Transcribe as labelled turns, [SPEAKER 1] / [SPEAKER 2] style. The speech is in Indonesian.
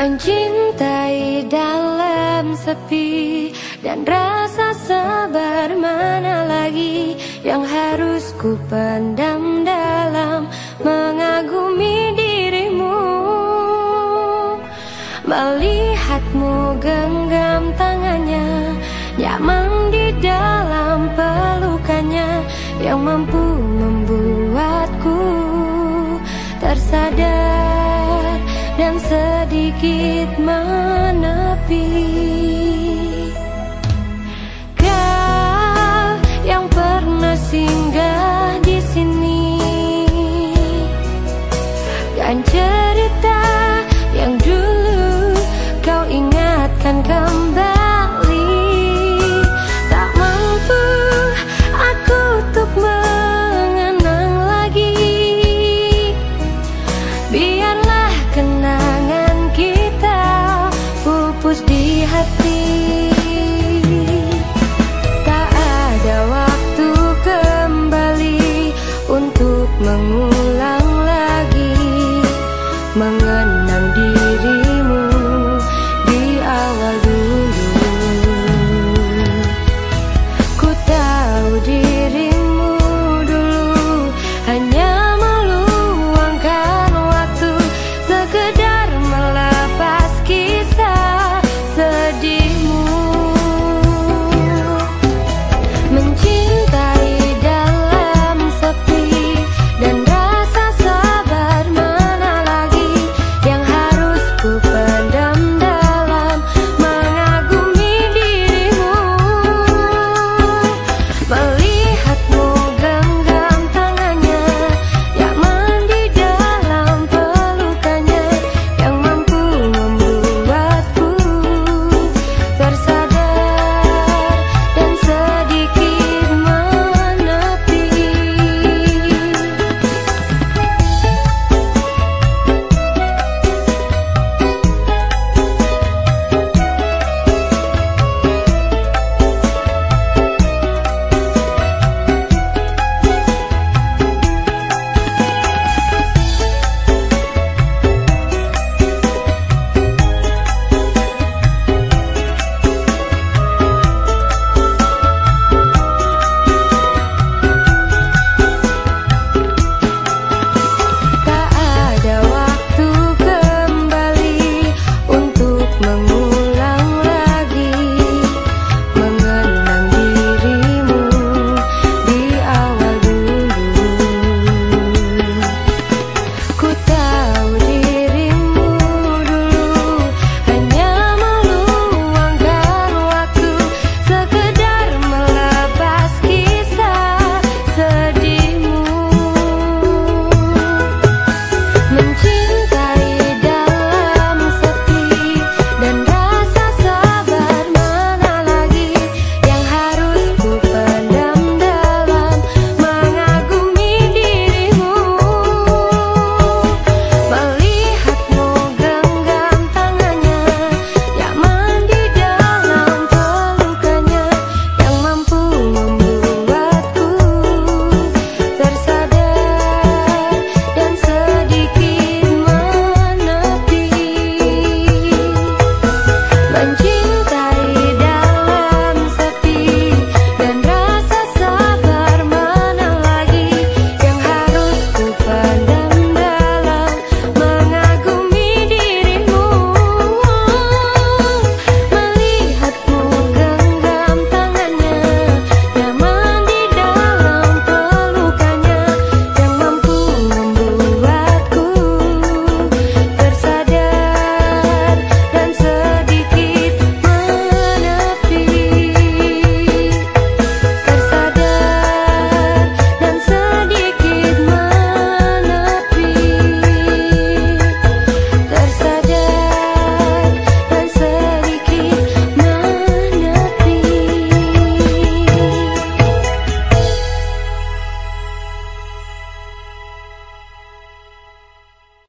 [SPEAKER 1] Mencintai dalam sepi Dan rasa sabar mana lagi Yang harus ku pendam dalam Mengagumi dirimu. Melihatmu genggam tangannya Nyaman di dalam pelukannya Yang mampu membuatku tersadar dan sedikit menepi. Kau yang pernah singgah di sini dan cerita yang dulu kau ingatkan kembali. di hati. Tak ada waktu kembali untuk mengulang